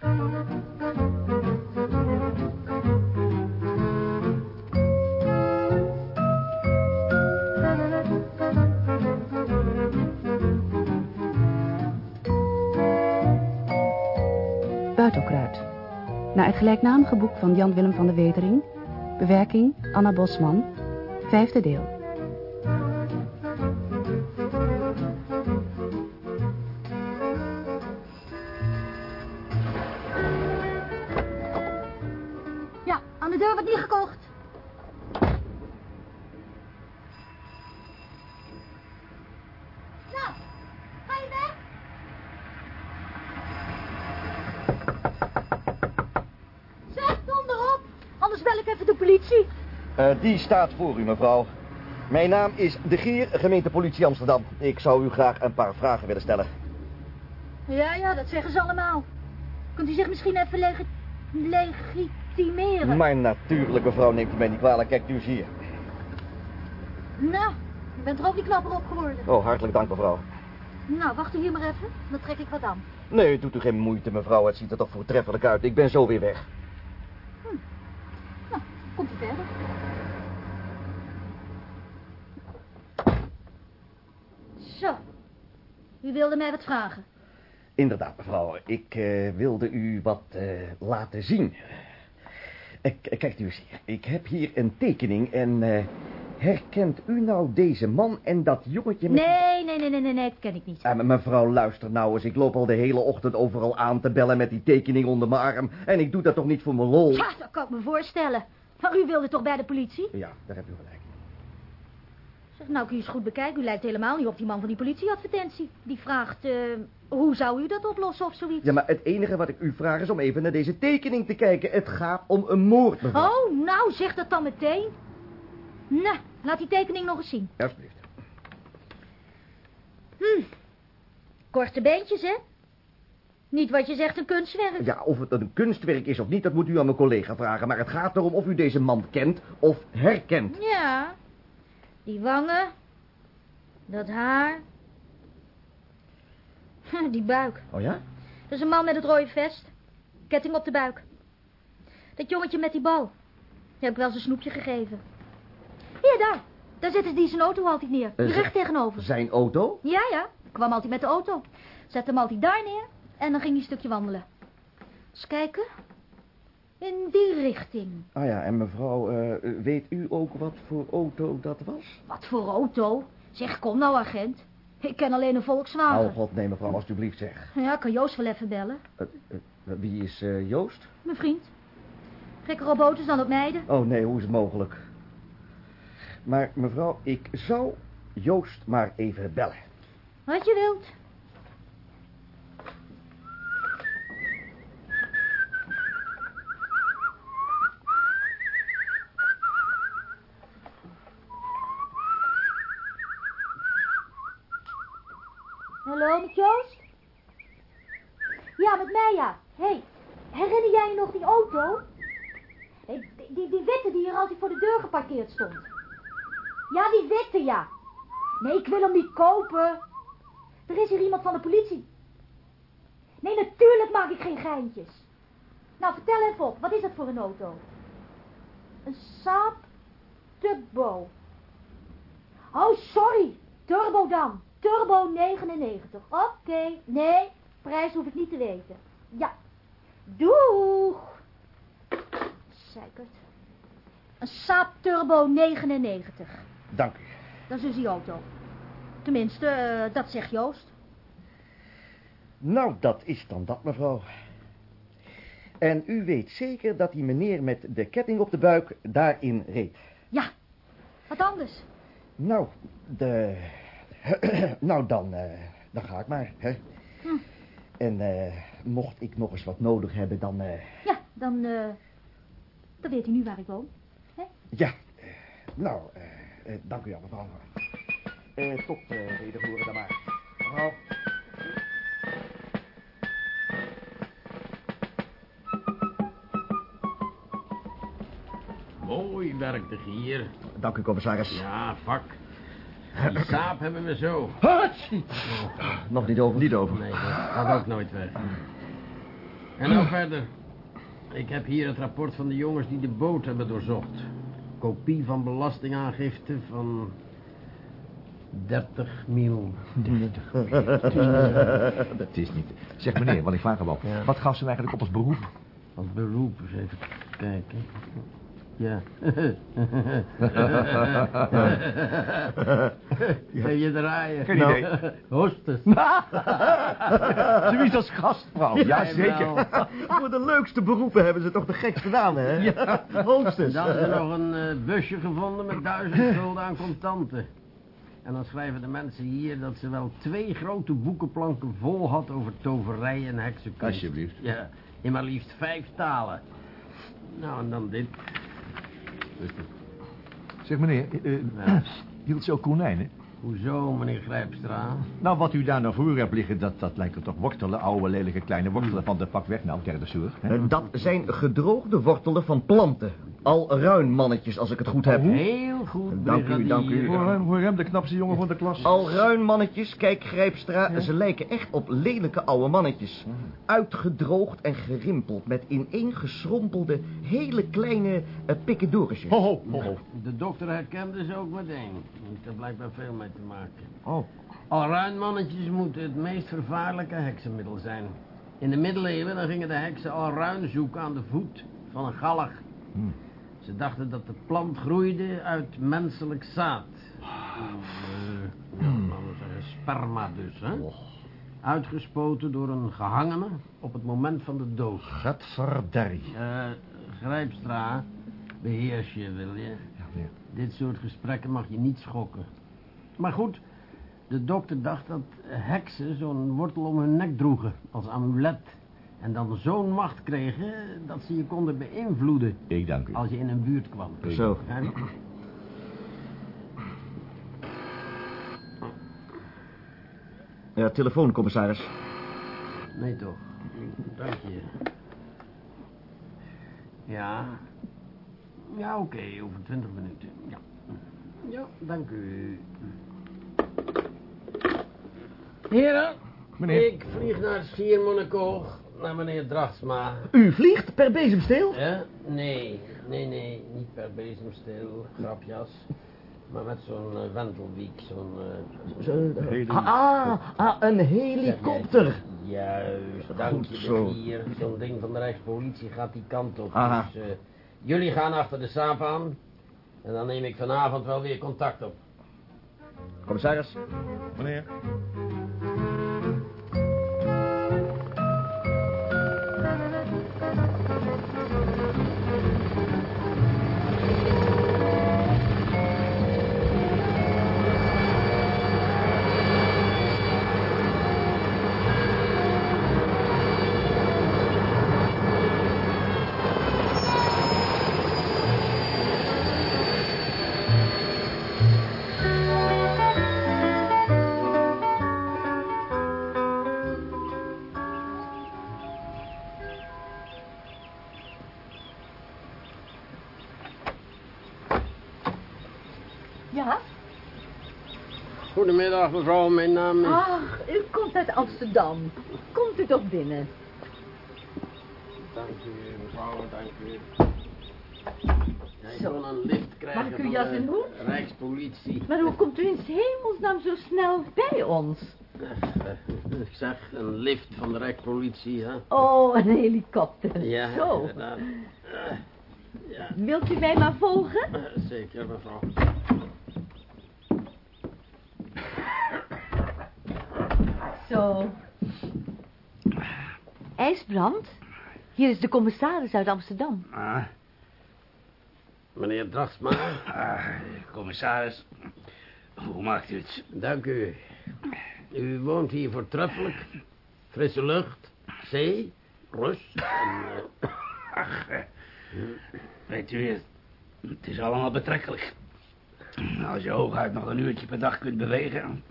Buitelkruid. Naar het gelijknamige boek van Jan Willem van der Wetering. Bewerking Anna Bosman. Vijfde deel. Die staat voor u, mevrouw. Mijn naam is De Geer, gemeente politie Amsterdam. Ik zou u graag een paar vragen willen stellen. Ja, ja, dat zeggen ze allemaal. Kunt u zich misschien even legi legitimeren? Maar natuurlijk, mevrouw, neemt u mij niet kwalijk. Kijk, u hier. Nou, je bent er ook niet knapper op geworden. Oh, hartelijk dank, mevrouw. Nou, wacht u hier maar even. Dan trek ik wat aan. Nee, doet u geen moeite, mevrouw. Het ziet er toch voortreffelijk uit. Ik ben zo weer weg. Nou, komt u verder. Zo. U wilde mij wat vragen. Inderdaad, mevrouw. Ik eh, wilde u wat eh, laten zien. Eh, k- kijkt u eens hier. Ik heb hier een tekening en... herkent u nou deze man en dat jongetje met... Nee, nee, nee, nee, nee, nee, dat ken ik niet. Ah, maar mevrouw, luister nou eens. Ik loop al de hele ochtend overal aan te bellen met die tekening onder mijn arm. En ik doe dat toch niet voor mijn lol? Ja, dat kan ik me voorstellen. Maar u wilde toch bij de politie? Ja, daar heb u gelijk. Zeg, nou, kun je eens goed bekijken. U lijkt helemaal niet op die man van die politieadvertentie. Die vraagt, eh, hoe zou u dat oplossen of zoiets? Ja, maar het enige wat ik u vraag is om even naar deze tekening te kijken. Het gaat om een moord, mevrouw. Oh, nou, zeg dat dan meteen. Nou, laat die tekening nog eens zien. Alsjeblieft. Hm. Korte beentjes, hè? Niet wat je zegt een kunstwerk. Ja, of het een kunstwerk is of niet, dat moet u aan mijn collega vragen. Maar het gaat erom of u deze man kent of herkent. Ja. Die wangen. Dat haar. Die buik. Oh ja? Dat is een man met het rode vest. Ketting op de buik. Dat jongetje met die bal. Die heb ik wel zijn snoepje gegeven. Hier, daar. Daar zetten die zijn auto altijd neer. Ze- recht tegenover. Zijn auto? Ja, ja. Ik kwam altijd met de auto. Zet hem altijd daar neer. En dan ging hij een stukje wandelen. Eens kijken. In die richting. Ah ja, en mevrouw, eh, weet u ook wat voor auto dat was? Wat voor auto? Zeg, kom nou, agent. Ik ken alleen een Volkswagen. Oh god, nee mevrouw, alsjeblieft zeg. Ja, ik kan Joost wel even bellen. Eh, eh, wie is Joost? Mijn vriend. Gekker op auto's dan op meiden. Oh nee, hoe is het mogelijk? Maar mevrouw, ik zou Joost maar even bellen. Wat je wilt. Hallo, met Joost? Ja, met mij ja. Hé, hey, herinner jij je nog die auto? Hey, die, die, die witte die hier altijd voor de deur stond. Ja, die witte, ja. Nee, ik wil hem niet kopen. Er is hier iemand van de politie. Nee, natuurlijk maak ik geen geintjes. Nou, vertel even op. Wat is dat voor een auto? Een Saab Turbo. Oh, sorry. Turbo dan. Turbo 99. Oké. Nee, prijs hoef ik niet te weten. Ja. Doeg. Zeikert. Een Saab Turbo 99. Dank u. Dat is dus die auto. Tenminste, eh, dat zegt Joost. Nou, dat is dan dat, mevrouw. En u weet zeker dat die meneer met de ketting op de buik daarin reed. Ja, wat anders. Nou, de... nou, dan, eh, dan ga ik maar, hè. Hm. En eh, mocht ik nog eens wat nodig hebben, dan... Ja, dan, dan weet u nu waar ik woon. Ja, eh, nou, eh, eh, dank u wel, mevrouw. Eh, tot uh, wederhoren dan maar. Mevrouw. Mooi werk, de gier. Dank u, commissaris. Ja, vak. Die saap hebben we zo. Hatsie. Nog niet over. Niet over. Nee, dat gaat ook nooit weg. En nou verder. Ik heb hier het rapport van de jongens die de boot hebben doorzocht. Kopie van belastingaangifte van 30 miljoen. Dat is niet. Zeg meneer, wat ik vraag wel. Wat gaf ze eigenlijk op als beroep? Als beroep, eens even kijken. Ja. Geef je draaien. Geen idee. Hostes. Zoiets als gastvrouw. Ja, zeker. Voor de leukste beroepen hebben ze toch de gekste namen, hè? Ja. Hoogstens. Dan is er nog een eh, busje gevonden met duizend gulden aan contanten. En dan schrijven de mensen hier dat ze wel twee grote boekenplanken vol had over toverij en heksenkunst. Alsjeblieft. Ja, in maar liefst vijf talen. Nou, en dan dit. Zeg meneer, eh, eh, Ja. hield ze ook konijnen? Hoezo, meneer Grijpstra? Nou, wat u daar naar voren hebt liggen, dat, dat lijken toch wortelen, oude lelijke kleine wortelen van de pak weg nou, derde soort. Eh, Dat zijn gedroogde wortelen van planten. Al ruinmannetjes, als ik het goed heb. Heel goed, Dank u, dank u. Hoor hem, hoor hem, de knapste jongen van de klas. Al ruinmannetjes, kijk Grijpstra, ze lijken echt op lelijke oude mannetjes. Uitgedroogd en gerimpeld met ineengeschrompelde, hele kleine uh. Ho, ho, ho, ho. De dokter herkende ze ook meteen. Heeft er blijkbaar veel mee te maken. Oh, Alruinmannetjes moeten het meest vervaarlijke heksenmiddel zijn. In de middeleeuwen dan gingen de heksen alruin zoeken aan de voet van een galg. Hmm. Ze dachten dat de plant groeide uit menselijk zaad. Zeggen sperma dus, hè? Uitgespoten door een gehangene op het moment van de dood. gadverdarrie. Eh, Grijpstra, beheers je, wil je? Ja, meneer. Dit soort gesprekken mag je niet schokken. Maar goed, de dokter dacht dat heksen zo'n wortel om hun nek droegen als amulet. En dan zo'n macht kregen dat ze je konden beïnvloeden Ik dank u. als je in een buurt kwam. Zo. Ja, telefoon, commissaris. Nee toch, dank je. Ja, ja oké, over twintig minuten. Ja. ja, dank u. Heren, Meneer. ik vlieg naar Schiermonnikoog, naar meneer Drachtsma. U vliegt per bezemsteel? Hè? Nee, nee, nee, niet per bezemsteel, grapjas. Maar met zo'n eh, wentelwiek, zo'n... eh, Zo, Hele- ah, ah, ah, een helikopter. Juist, dank je Goed zo. de vier. Zo'n ding van de Rijkspolitie gaat die kant op. Aha. Dus eh, jullie gaan achter de saap aan. En dan neem ik vanavond wel weer contact op. Commissaris. Meneer. Goedemiddag mevrouw, mijn naam is... Ach, u komt uit Amsterdam. Komt u toch binnen? Dank u mevrouw, dank u. Ja, ik wil een lift krijgen Mag ik uw van jas de en hoed? Rijkspolitie. Maar hoe komt u in hemelsnaam zo snel bij ons? Eh, Ik zeg een lift van de Rijkspolitie, hè? Oh, een helikopter. Ja, Zo. inderdaad. Eh, ja, Wilt u mij maar volgen? eh, zeker mevrouw. Zo. IJsbrand? Hier is de commissaris uit Amsterdam. Ah, Meneer Drachtsma, ah, commissaris, hoe maakt u het? dank u. U woont hier voortreffelijk. Frisse lucht, zee, rust. En, eh, Ach, eh, weet u, het, het is allemaal betrekkelijk. Als je hooguit nog een uurtje per dag kunt bewegen.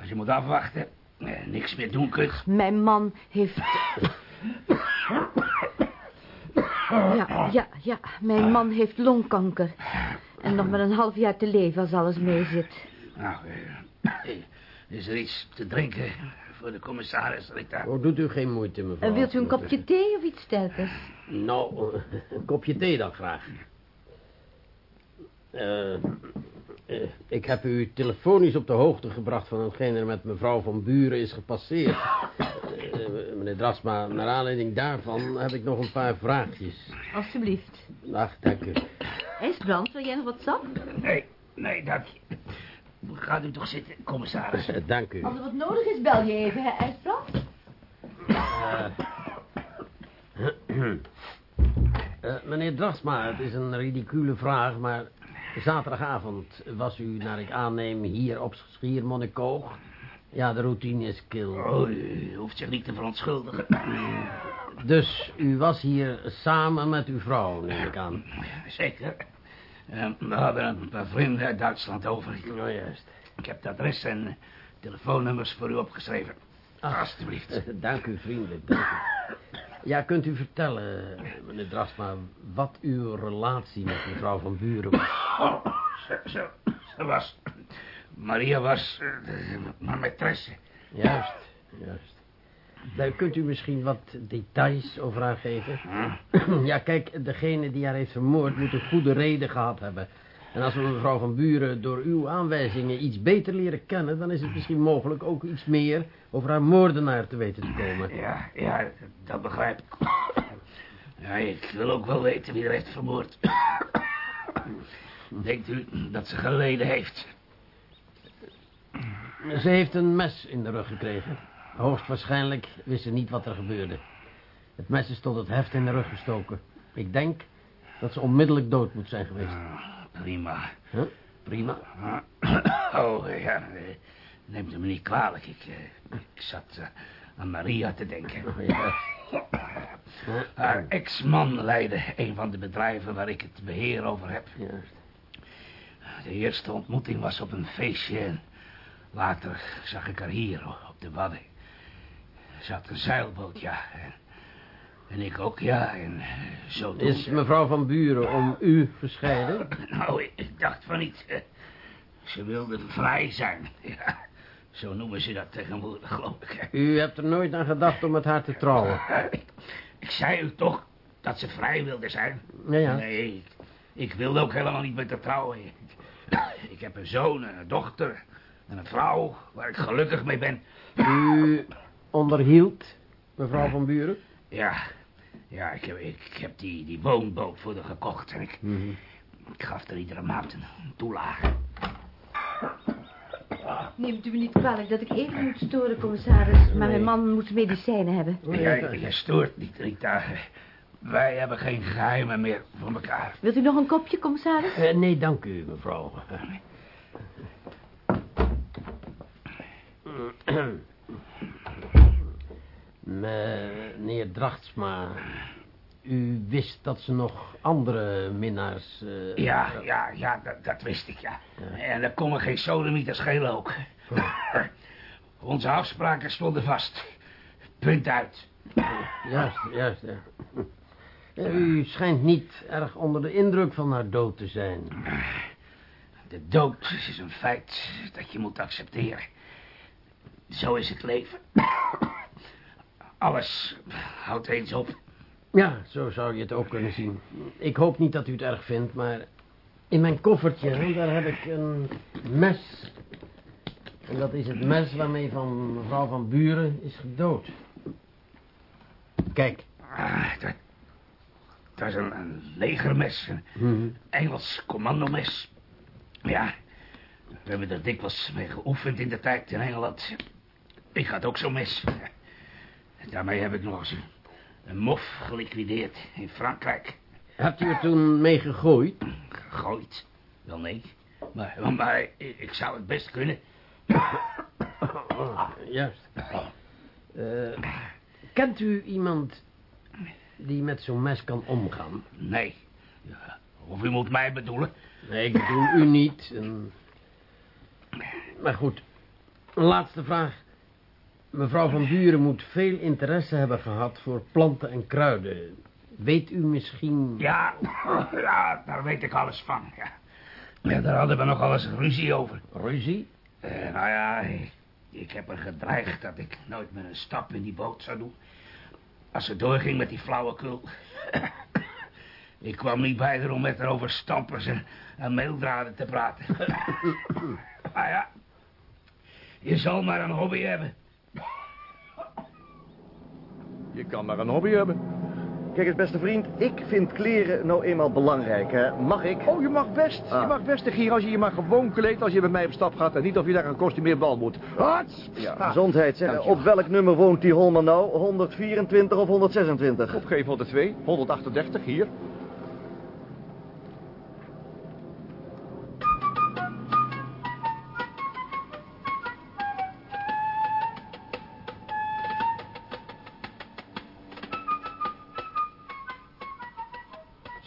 Als je moet afwachten, eh, niks meer doen kunt. Mijn man heeft... Ja, ja, ja. Mijn man heeft longkanker. En nog maar een half jaar te leven als alles meezit. Nou, eh, is er iets te drinken voor de commissaris, Rita. Oh, doet u geen moeite, mevrouw. En wilt u een kopje thee of iets sterkers? Nou, een kopje thee dan graag. Eh, eh, ik heb u telefonisch op de hoogte gebracht van hetgeen er met mevrouw van Buren is gepasseerd. Eh, meneer Drasma, naar aanleiding daarvan heb ik nog een paar vraagjes. Alsjeblieft. Ach, dank u. IJsbrand, wil jij nog wat sap? Nee, nee, dank je. Gaat u toch zitten, commissaris? Eh, dank u. Als er wat nodig is, bel je even, hè, IJsbrand? Eh, meneer Drasma, het is een ridicule vraag, maar zaterdagavond was u, naar ik aanneem, hier op Schiermonnikoog. Ja, de routine is kil. Oh, u hoeft zich niet te verontschuldigen. Dus u was hier samen met uw vrouw, neem ik aan. Zeker. Eh, we hadden een paar vrienden uit Duitsland over. Oh, juist. Ik heb het adres en telefoonnummers voor u opgeschreven. Ah. Alsjeblieft. Dank u, vriendelijk, dank u. Ja, kunt u vertellen, meneer Drasma, wat uw relatie met mevrouw van Buren was? Oh, zo was. Maria was uh, mijn maîtresse. Juist, juist. Nou, kunt u misschien wat details over haar geven? Ja, kijk, degene die haar heeft vermoord moet een goede reden gehad hebben. En als we mevrouw van Buren door uw aanwijzingen iets beter leren kennen... dan is het misschien mogelijk ook iets meer over haar moordenaar te weten te komen. Ja, ja, dat begrijp ik. Ja, ik wil ook wel weten wie er heeft vermoord. Denkt u dat ze geleden heeft? Ze heeft een mes in de rug gekregen. Hoogstwaarschijnlijk wist ze niet wat er gebeurde. Het mes is tot het heft in de rug gestoken. Ik denk dat ze onmiddellijk dood moet zijn geweest. Prima. Huh? Prima. Oh, ja, eh, neemt me niet kwalijk. Ik, eh, ik zat eh, aan Maria te denken. Oh, ja. Haar ex-man leidde een van de bedrijven waar ik het beheer over heb. Juist. De eerste ontmoeting was op een feestje en later zag ik haar hier op de Wadden. Ze had een zeilboot, ja. En, en ik ook, ja. En eh, zo Is mevrouw van Buren om u gescheiden? Nou, ik- dacht van niet. eh, Ze wilde vrij zijn. Ja, zo noemen ze dat tegenwoordig, geloof ik. U hebt er nooit aan gedacht om met haar te trouwen? Ik, ik zei u toch dat ze vrij wilde zijn? Ja, ja. Nee, ik, ik wilde ook helemaal niet met haar trouwen. Ik, ik heb een zoon en een dochter en een vrouw waar ik gelukkig mee ben. U onderhield mevrouw van Buren? Ja, ja ik, heb, ik heb die, die woonboot voor haar gekocht en ik, ik gaf er iedere maand een toelage. Neemt u me niet kwalijk dat ik even moet storen, commissaris. Maar mijn man moet medicijnen hebben. Ja, je stoort niet, Rita. Wij hebben geen geheimen meer voor elkaar. Wilt u nog een kopje, commissaris? Eh, nee, dank u, mevrouw. Meneer Drachtsma, u wist dat ze nog andere minnaars... eh, Ja, ja, ja, dat, dat wist ik, ja. En kon me geen sodemieter schelen ook. Onze afspraken stonden vast. Punt uit. Juist, juist, ja. Eh, U schijnt niet erg onder de indruk van haar dood te zijn. De dood is een feit dat je moet accepteren. Zo is het leven. Alles houdt eens op. Ja, zo zou je het ook kunnen zien. Ik hoop niet dat u het erg vindt, maar... In mijn koffertje, daar heb ik een mes. En dat is het mes waarmee van mevrouw van Buren is gedood. Kijk. Ah, dat, dat is een, een legermes. Een Engels commandomes. Ja, we hebben er dikwijls mee geoefend in de tijd in Engeland. Ik had ook zo'n mes. Daarmee heb ik nog eens een, mof geliquideerd in Frankrijk. Hebt u er toen mee gegooid? Gegooid. Wel nee. Maar, maar ik, ik zou het best kunnen. Oh, juist. Eh, kent u iemand die met zo'n mes kan omgaan? Nee. Ja, of u moet mij bedoelen. Nee, ik bedoel u niet. En... Maar goed, een laatste vraag. Mevrouw van Buren moet veel interesse hebben gehad voor planten en kruiden. Weet u misschien... Ja, ja, daar weet ik alles van. Ja. ja, daar hadden we nog alles ruzie over. Ruzie? Eh, nou ja, Ik heb er gedreigd dat ik nooit meer een stap in die boot zou doen. Als ze doorging met die flauwekul. ik kwam niet bij haar om met haar over stampers en, en meeldraden te praten. ah ja, je zal maar een hobby hebben. Je kan maar een hobby hebben. Kijk eens, beste vriend, ik vind kleren nou eenmaal belangrijk, hè. Mag ik? Oh, je mag best. Ah. Je mag best de gier als je je maar gewoon kleedt als je met mij op stap gaat. En niet of je daar een kostumeer bal moet. Hats! Ja, Ah. gezondheid, zeg. Op welk nummer woont die Holman nou? 124 of 126? Opgeven 102, 138, hier.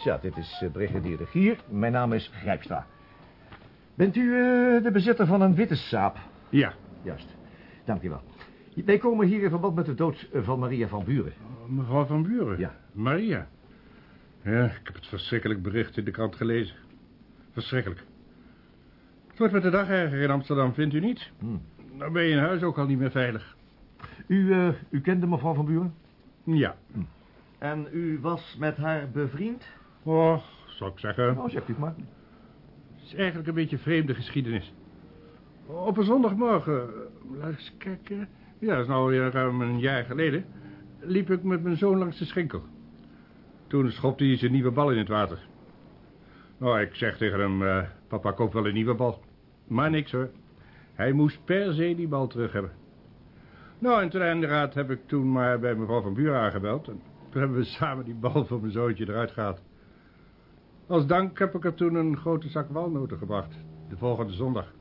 Ja, dit is eh, brigadier de Gier. Mijn naam is Grijpstra. Bent u eh, de bezitter van een witte saap? Ja, Juist. Dank u wel. Wij komen hier in verband met de dood eh, van Maria van Buren. mevrouw van Buren. Ja. Maria. Ja, ik heb het verschrikkelijk bericht in de krant gelezen. Verschrikkelijk. Het wordt met de dag erger in Amsterdam, vindt u niet? Hmm. Nou ben je in huis ook al niet meer veilig. U, eh, u kende mevrouw van Buren? Ja. En u was met haar bevriend? Oh, zou ik zeggen. Oh, zegt u het maar. Het is eigenlijk een beetje vreemde geschiedenis. Op een zondagmorgen, eh, laat eens kijken. Ja, dat is nou weer ruim een jaar geleden. Liep ik met mijn zoon langs de schenkel. Toen schopte hij zijn nieuwe bal in het water. Nou, ik zeg tegen hem, eh, papa koop wel een nieuwe bal. Maar niks hoor. Hij moest per se die bal terug hebben. Nou, en ten einde raad heb ik toen maar bij mevrouw van Buren aangebeld. En toen hebben we samen die bal voor mijn zoontje eruit gehaald. Als dank heb ik er toen een grote zak walnoten gebracht. De volgende zondag.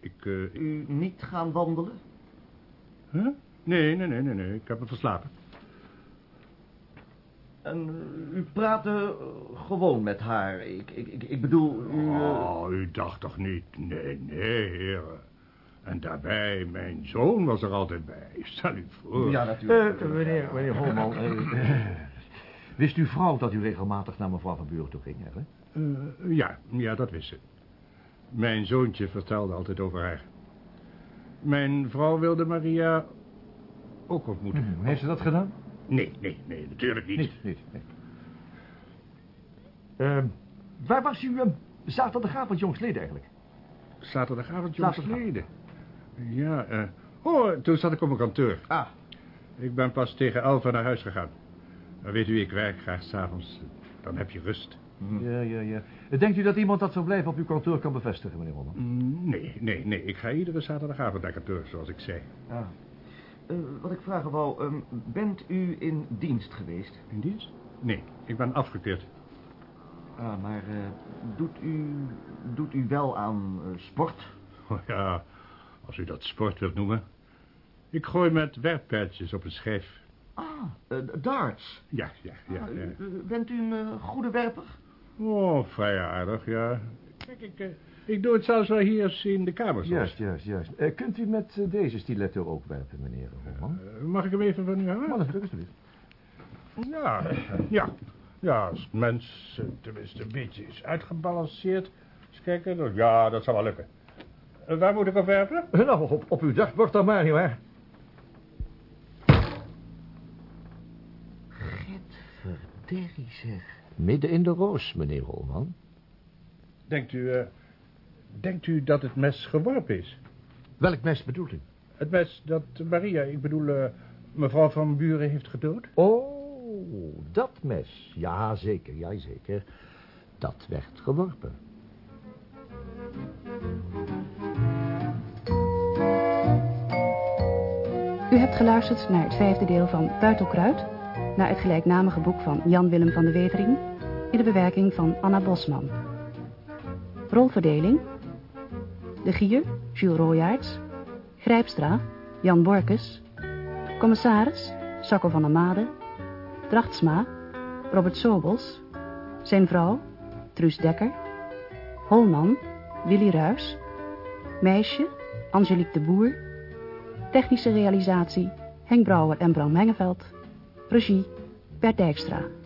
Ik, eh... U niet gaan wandelen? Huh? Nee, nee, nee, nee, nee. Ik heb me verslapen. En eh, u praatte eh, gewoon met haar. Ik, ik, ik, bedoel, u... Oh, u dacht toch niet? Nee, nee, heren. En daarbij, mijn zoon was er altijd bij. Stel u voor. Ja, natuurlijk. Eh, meneer, meneer Holman, wist uw vrouw dat u regelmatig naar mevrouw van Buren toe ging, eigenlijk? Eh, ja, ja, dat wist ze. Mijn zoontje vertelde altijd over haar. Mijn vrouw wilde Maria ook ontmoeten. Heeft ze dat gedaan? Nee, nee, nee, natuurlijk niet. Niet, niet. nee. Ehm, waar was u uh, zaterdagavond jongstleden eigenlijk? Zaterdagavond jongsleden. Ja, eh... Oh, toen zat ik op mijn kantoor. Ah, Ik ben pas tegen elf naar huis gegaan. Maar weet u, ik werk graag s'avonds. Dan heb je rust. ja, ja, ja. Denkt u dat iemand dat verblijf op uw kantoor kan bevestigen, meneer Holman? Mm, Nee, nee, nee. Ik ga iedere zaterdagavond naar kantoor, zoals ik zei. Ah. Eh, wat ik vragen wou, ehm, bent u in dienst geweest? In dienst? Nee, ik ben afgekeurd. Ah, maar eh, doet, u, doet u wel aan eh, sport? Oh ja, als u dat sport wilt noemen. Ik gooi met werppijltjes op een schijf. Ah, eh, darts. Ja, ja, ja. Ah, ja. bent u een eh, goede werper? Oh, vrij aardig, ja. Kijk, ik, eh, ik doe het zelfs wel hier in de kamer. Juist, juist, juist. Eh, kunt u met deze stiletto ook werpen, meneer Holman? Eh, mag ik hem even van u hebben? Maar natuurlijk, alsjeblieft. Ja, ja. Ja, als het mens tenminste een beetje is uitgebalanceerd. Eens kijken. dan- Ja, dat zal wel lukken. Waar moet ik op werpen? Nou, op, op uw dagbord dan maar, nietwaar? Zeg. Midden in de roos, meneer Holman. Denkt u, eh, denkt u dat het mes geworpen is? Welk mes bedoelt u? Het mes dat Maria, ik bedoel, eh, mevrouw van Buren heeft gedood? Oh, dat mes. Ja, zeker, ja, zeker. Dat werd geworpen. U hebt geluisterd naar het vijfde deel van Buitelkruid, naar het gelijknamige boek van Jan Willem van de Wetering, in de bewerking van Anna Bosman. Rolverdeling: De Gier, Jules Royaerts, Grijpstra, Jan Borkes, Commissaris, Sacco van der Made, Drachtsma, Robert Sobels, zijn vrouw, Truus Dekker, Holman, Willy Ruys, Meisje, Angelique de Boer, Technische realisatie Henk Brouwer en Bram Mengeveld. Regie Bert Dijkstra.